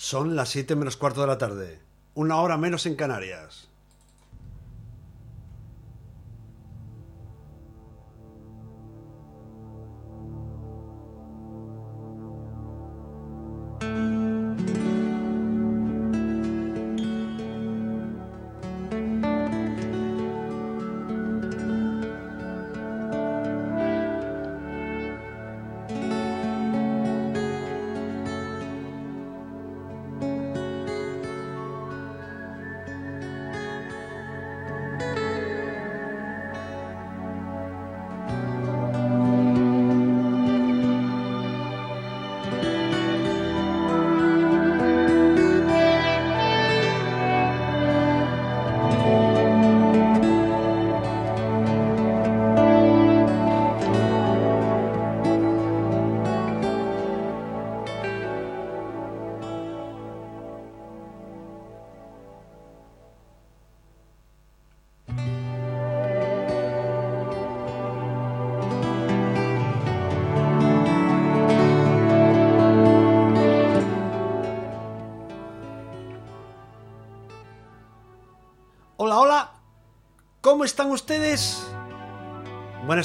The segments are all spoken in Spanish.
Son las siete menos cuarto de la tarde, una hora menos en Canarias.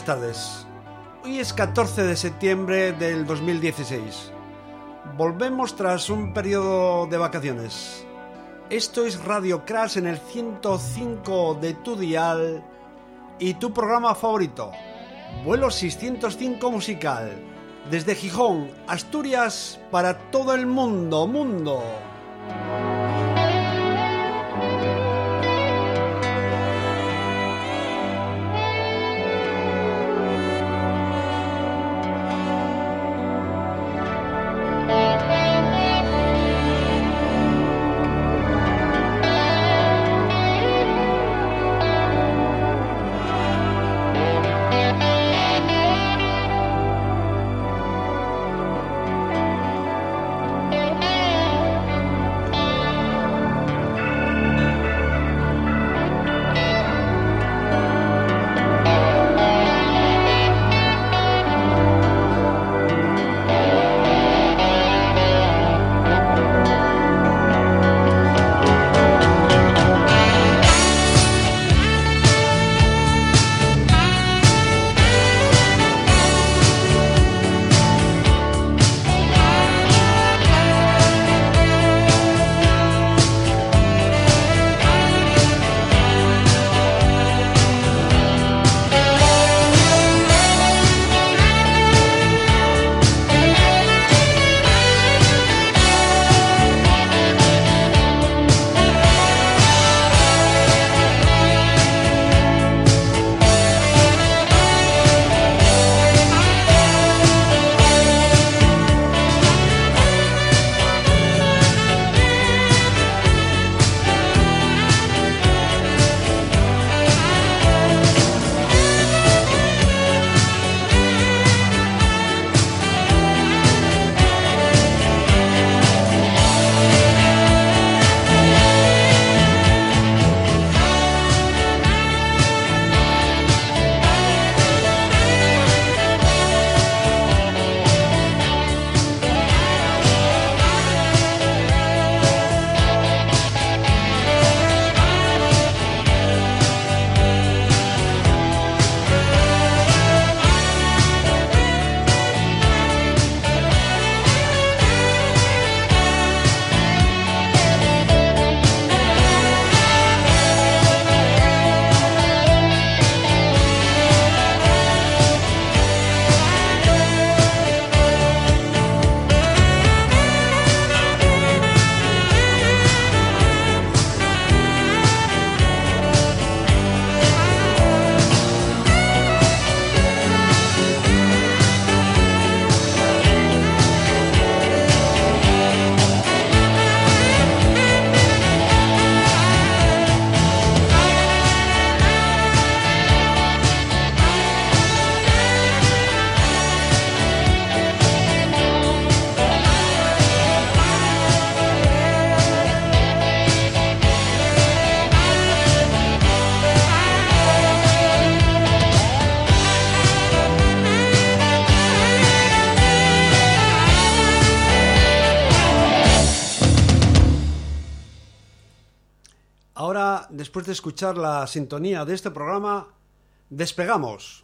Buenas tardes. Hoy es 14 de septiembre del 2016. Volvemos tras un periodo de vacaciones. Esto es Radio Crash en el 105 de tu dial y tu programa favorito, Vuelo 605 Musical, desde Gijón, Asturias, para todo el mundo, mundo. Escuchar la sintonía de este programa, despegamos.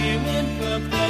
dreaming of the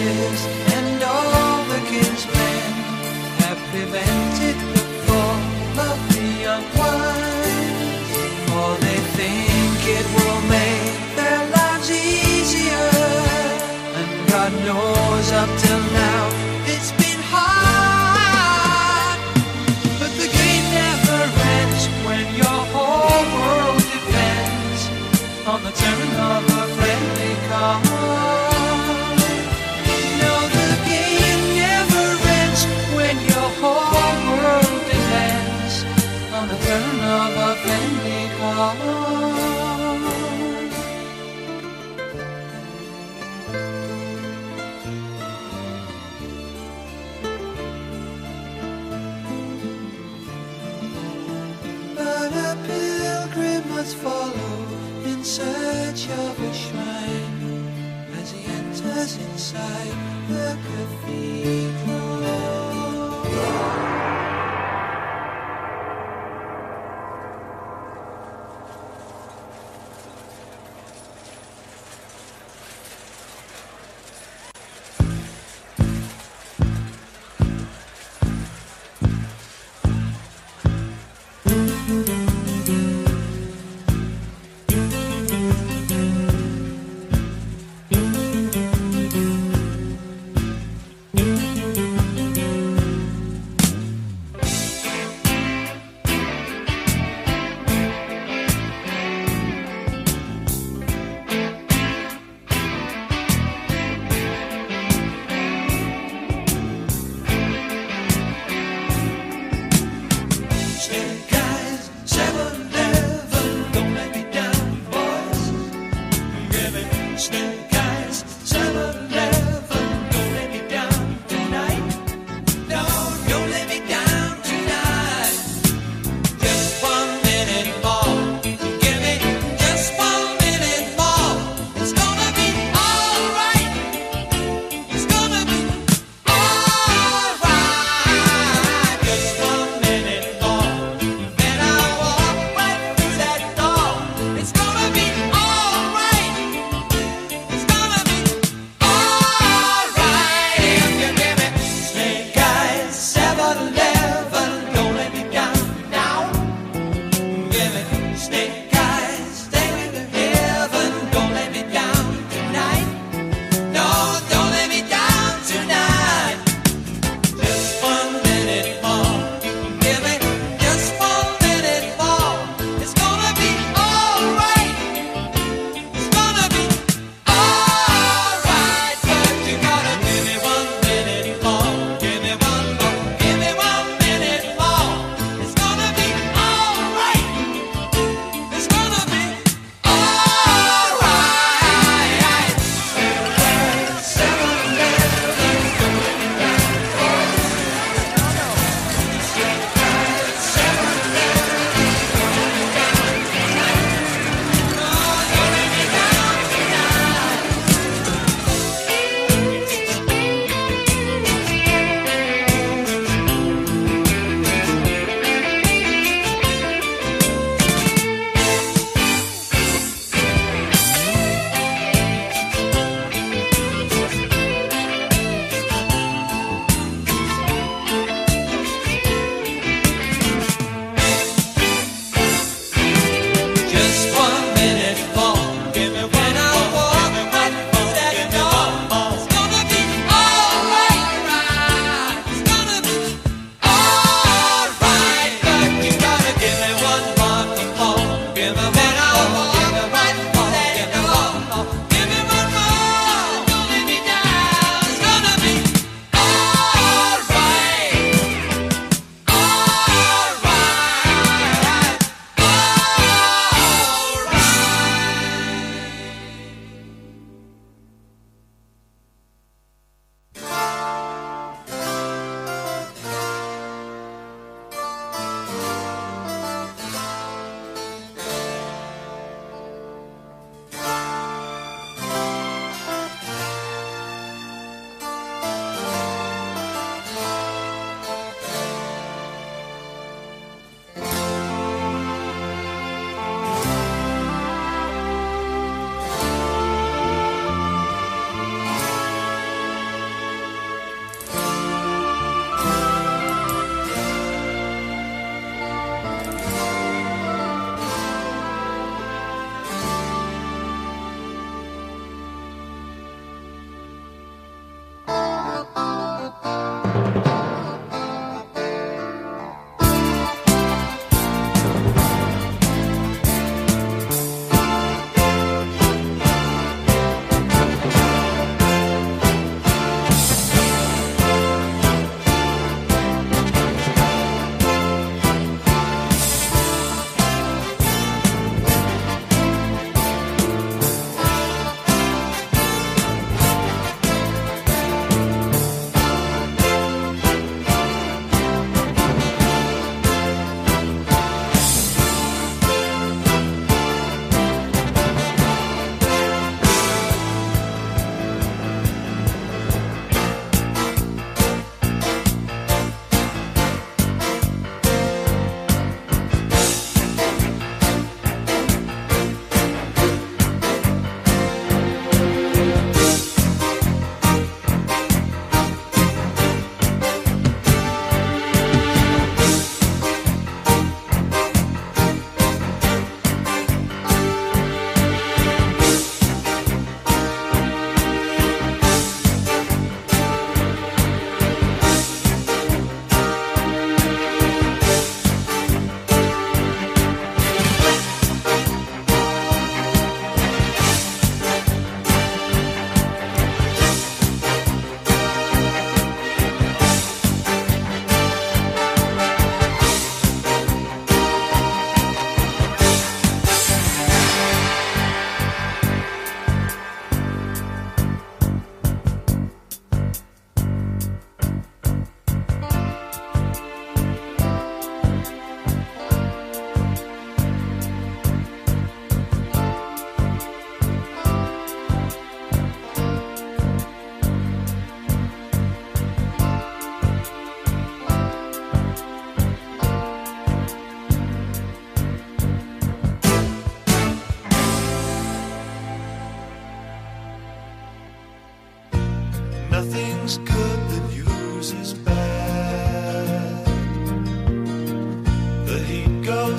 king's and all the king's men have prevented the fall of the unwise, for they think it will make their lives easier. And God knows up till now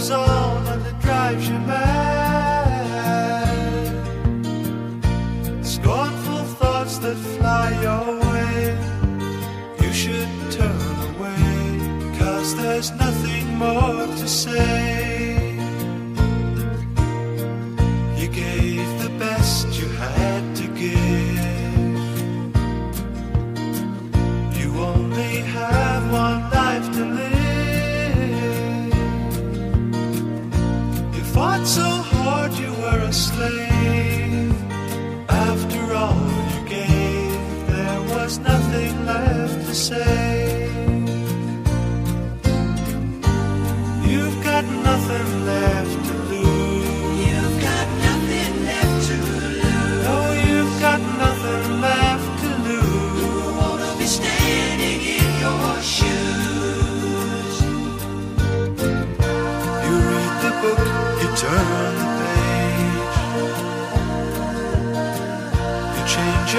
goes on and it drives you mad. Scornful thoughts that fly your way, you should turn away, cause there's nothing more to say.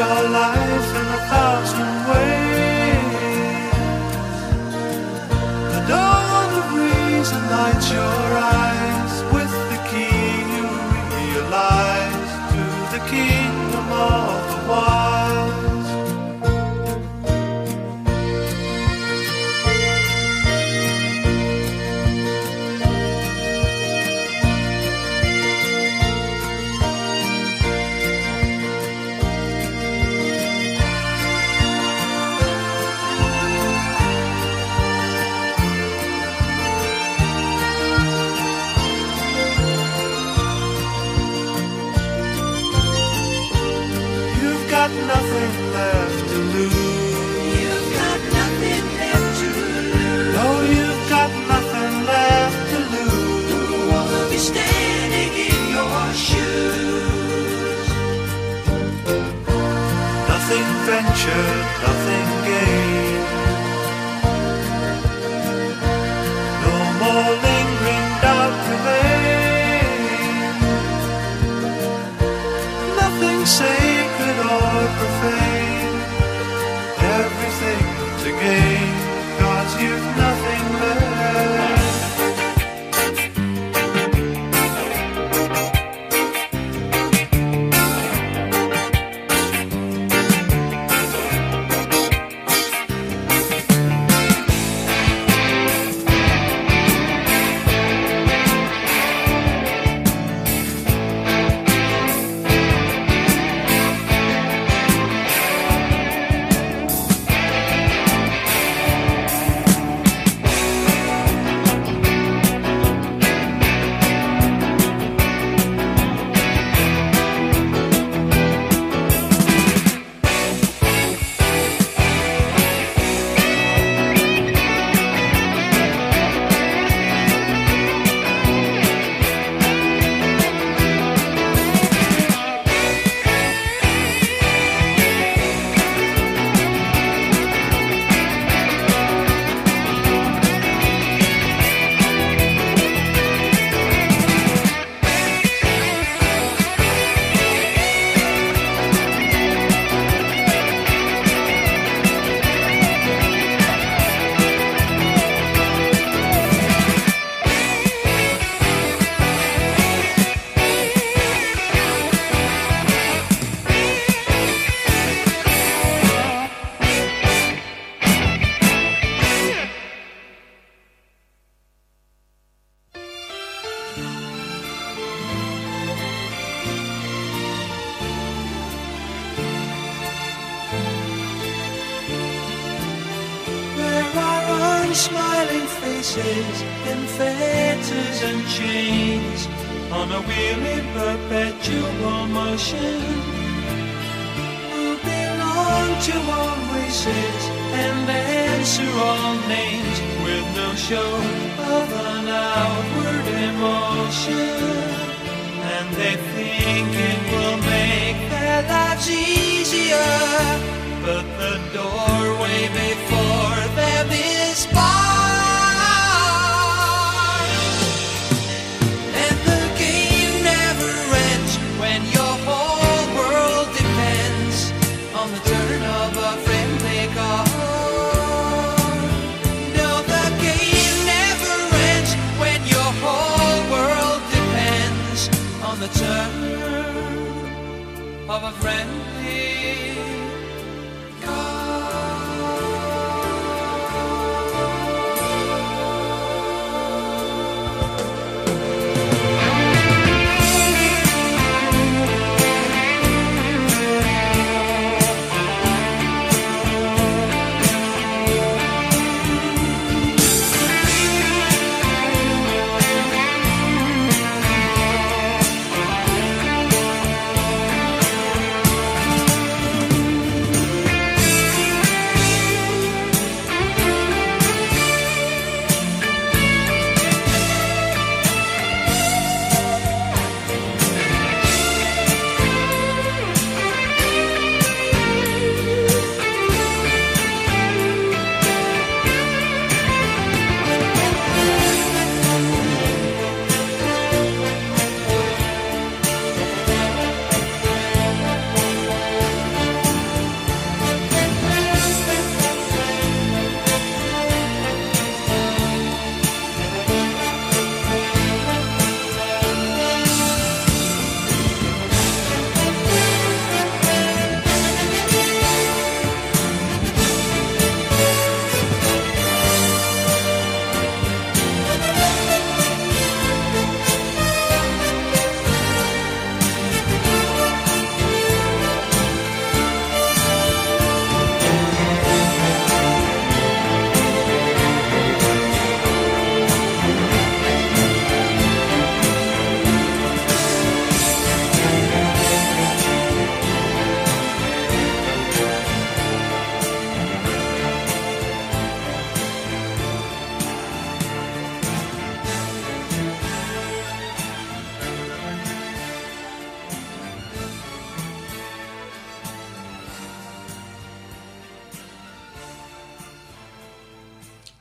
your life. should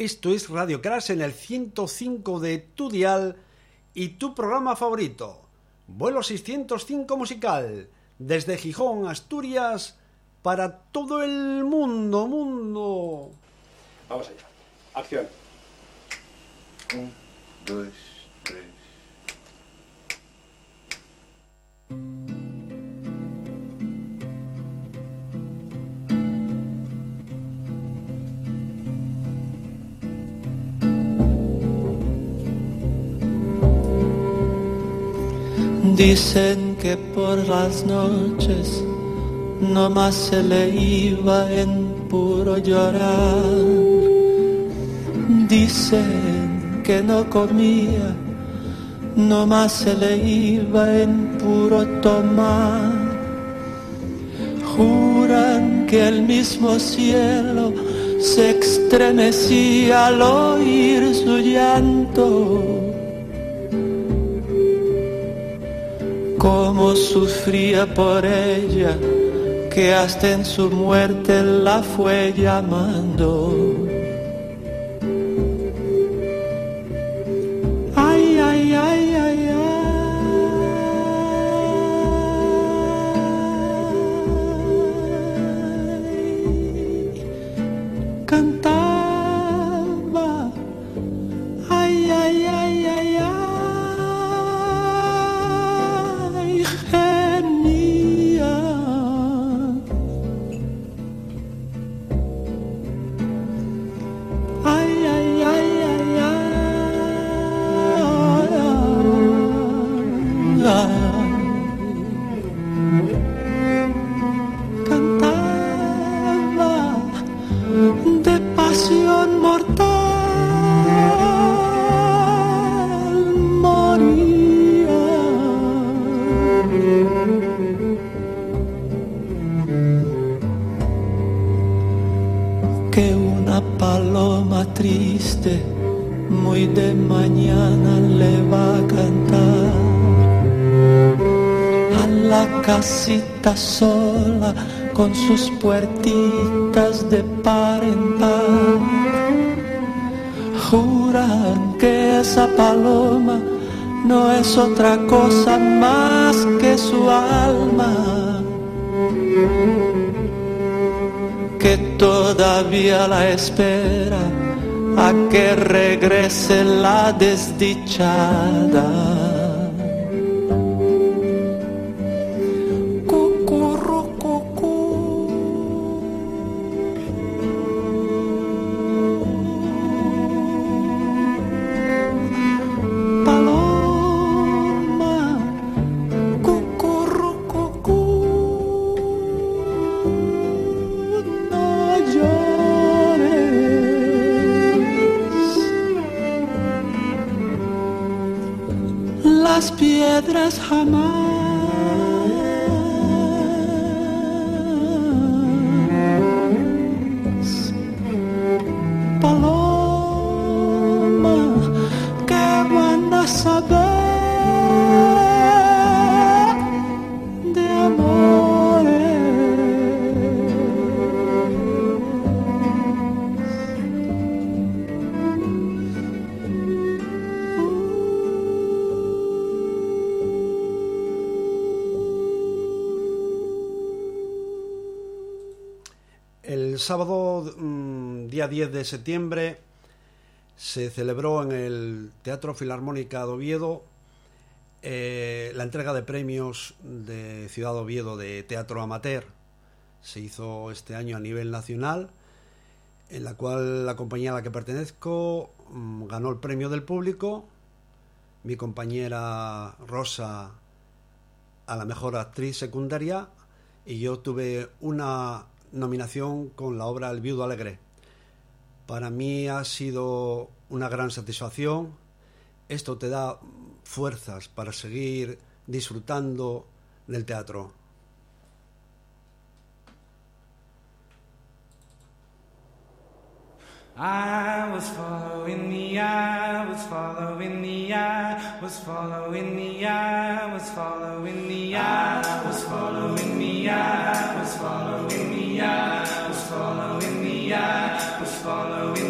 Esto es Radio Crash en el 105 de tu dial y tu programa favorito, Vuelo 605 Musical, desde Gijón, Asturias, para todo el mundo, mundo. Vamos allá. Acción. Un, dos, tres. Dicen que por las noches no más se le iba en puro llorar. Dicen que no comía, no más se le iba en puro tomar. Juran que el mismo cielo se estremecía al oír su llanto cómo sufría por ella, que hasta en su muerte la fue llamando. Casita sola con sus puertitas de par en par. Juran que esa paloma no es otra cosa más que su alma, que todavía la espera a que regrese la desdichada. Sábado, mm, día 10 de septiembre, se celebró en el Teatro Filarmónica de Oviedo eh, la entrega de premios de Ciudad Oviedo de Teatro Amateur. Se hizo este año a nivel nacional, en la cual la compañía a la que pertenezco mm, ganó el premio del público, mi compañera Rosa a la mejor actriz secundaria y yo tuve una nominación con la obra El viudo alegre. Para mí ha sido una gran satisfacción. Esto te da fuerzas para seguir disfrutando del teatro. I was following the eye, was following the eye, was following the eye, was following the eye, was following the eye, was following I was following me, I was following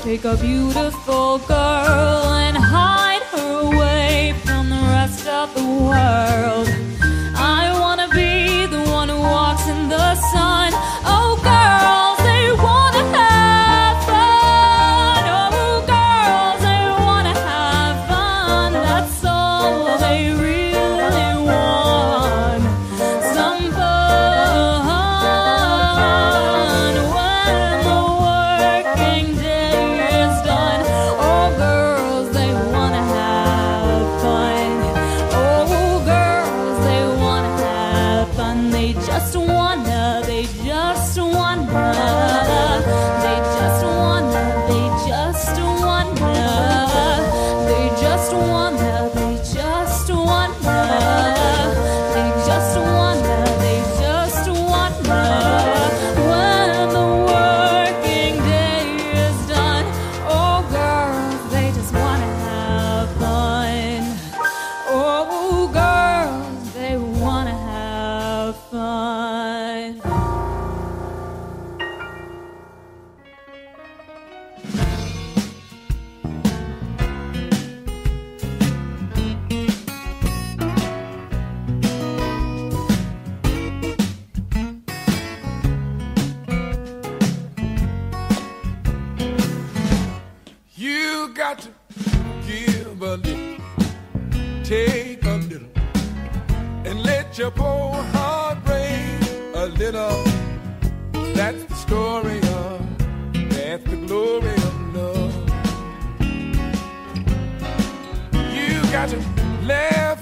Take a beautiful girl and hide her away from the rest of the world.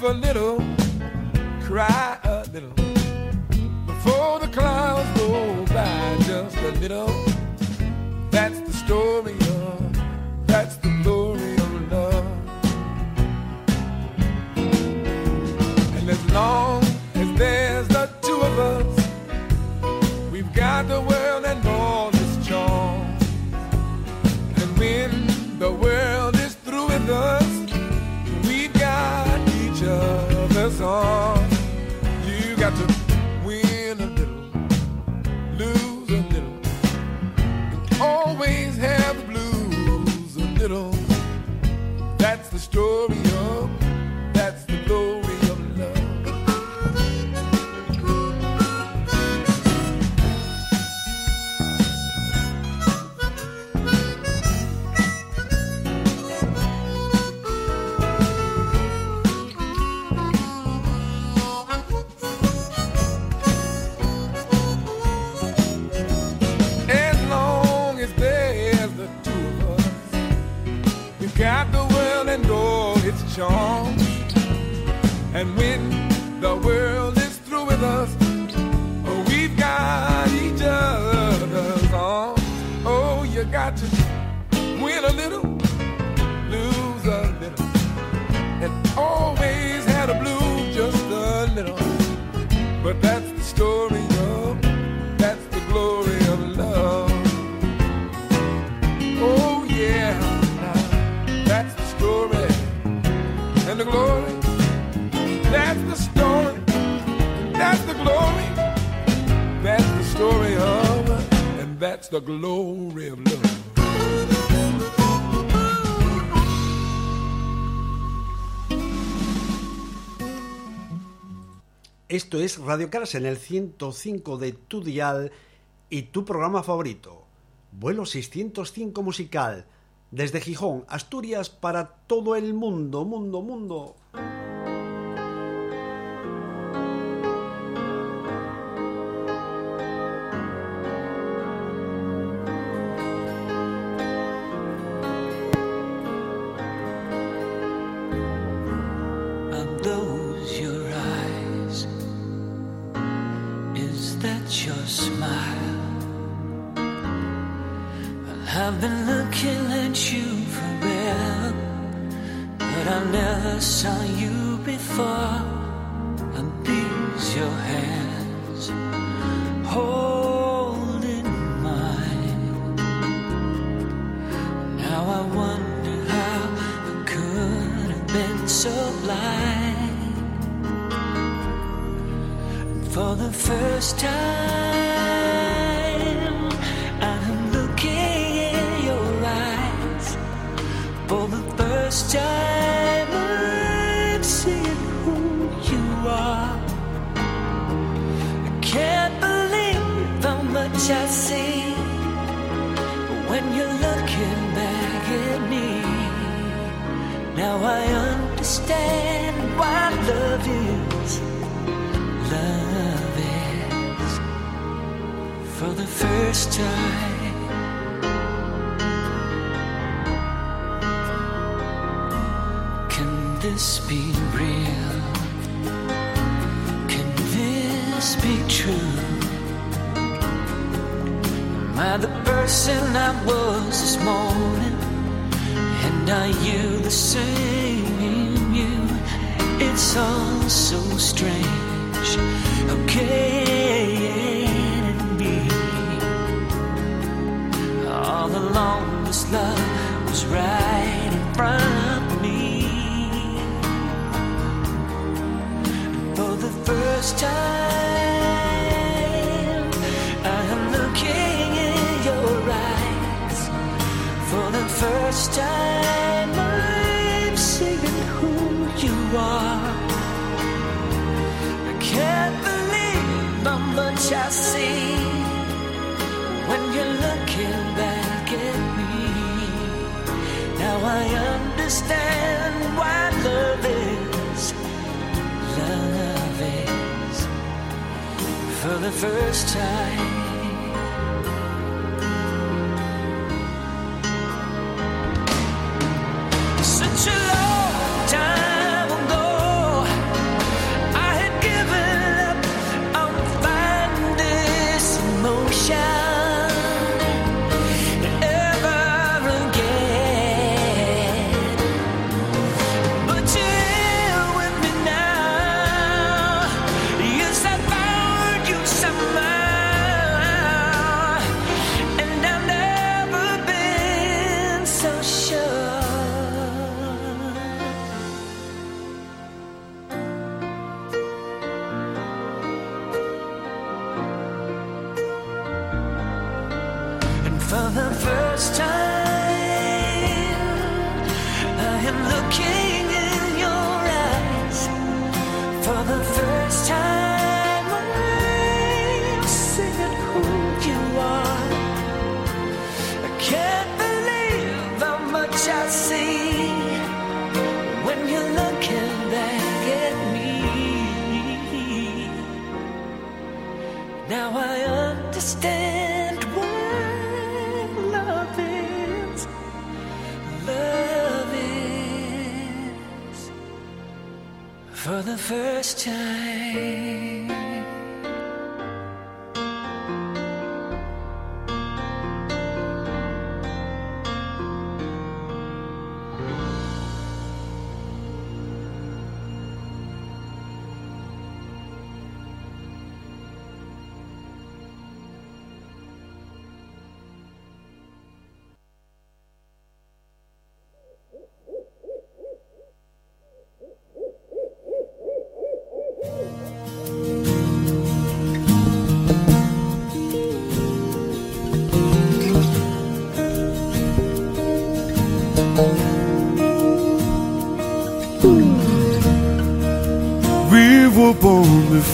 a little cry. Love. Esto es Radio Caras en el 105 de tu dial y tu programa favorito. Vuelo 605 musical. Desde Gijón, Asturias, para todo el mundo, mundo, mundo. The first time. Can this be real? Can this be true? Am I the person I was this morning? And are you the same you? It's all so strange. How All along this love was right in front of me. For the first time, I am looking in your eyes. For the first time, I'm seeing who you are. I can't believe how much I see I understand what love is. Love is for the first time.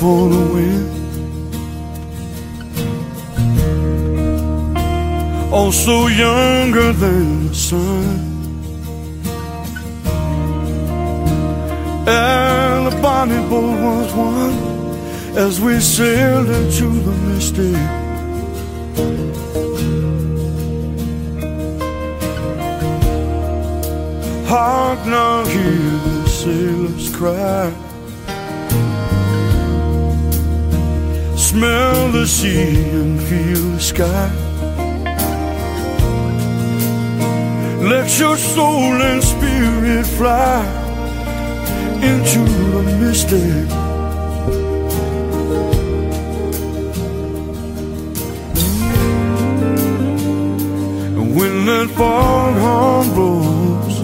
Before the wind. Also younger than the sun. And the bonnie boat was one as we sailed into the misty. Hark now, hear the sailors cry. Smell the sea and feel the sky. Let your soul and spirit fly into the mystic. When that foghorn blows,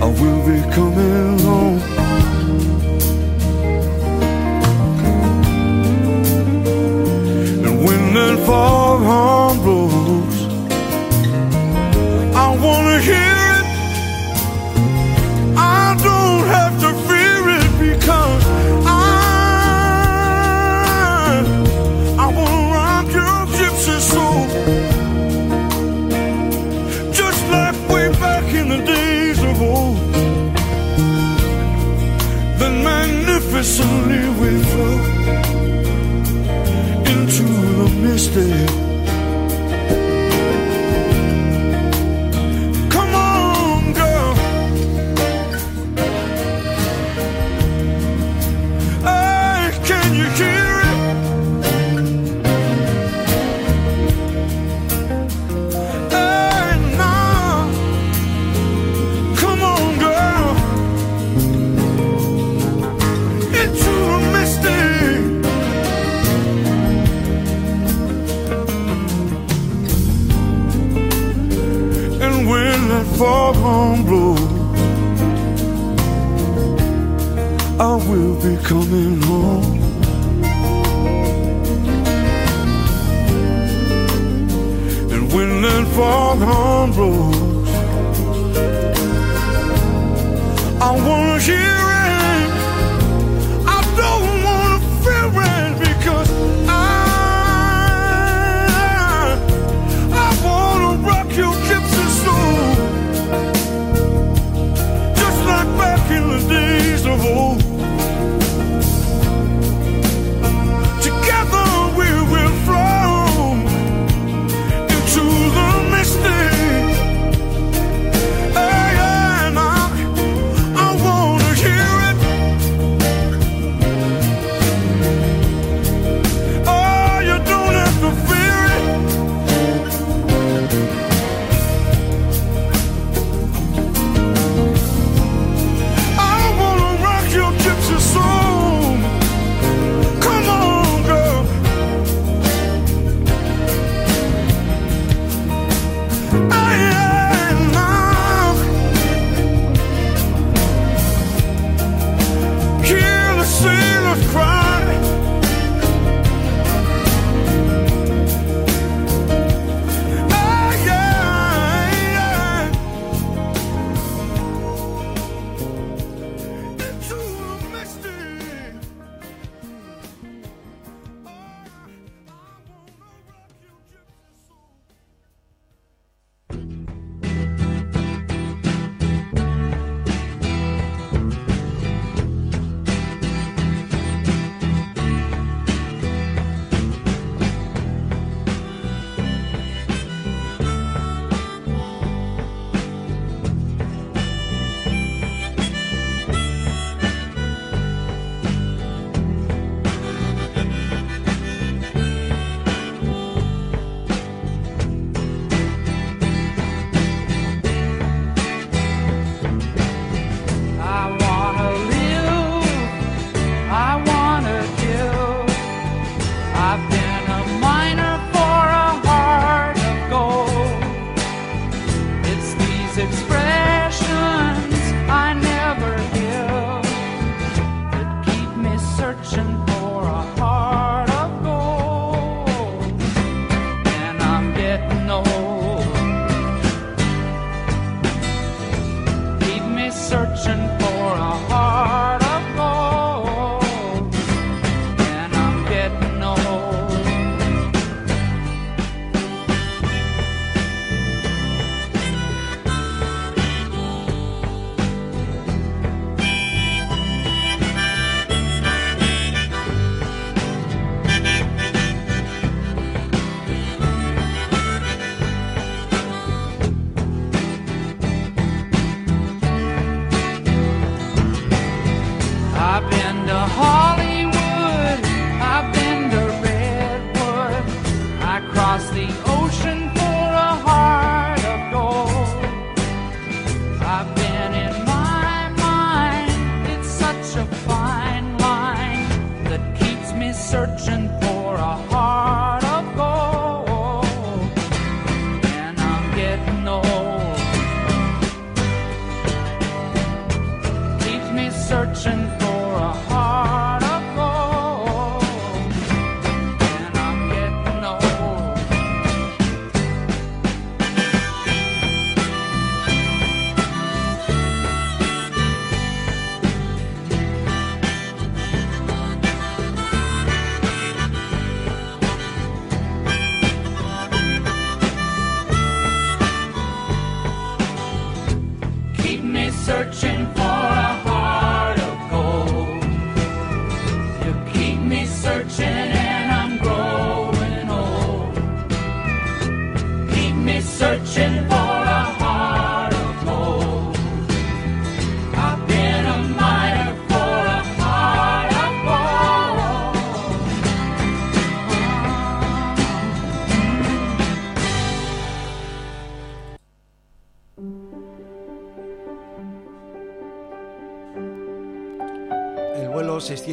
I will be coming that foghorn blows, I wanna hear it. I don't have to fear it because I I wanna rock your gypsy soul. Just like way back in the days of old. Then magnificently we float stay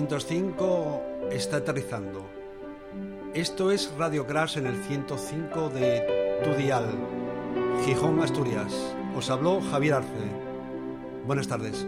105 está aterrizando. Esto es Radio Crash en el 105 de Tudial, Gijón, Asturias. Os habló Javier Arce. Buenas tardes.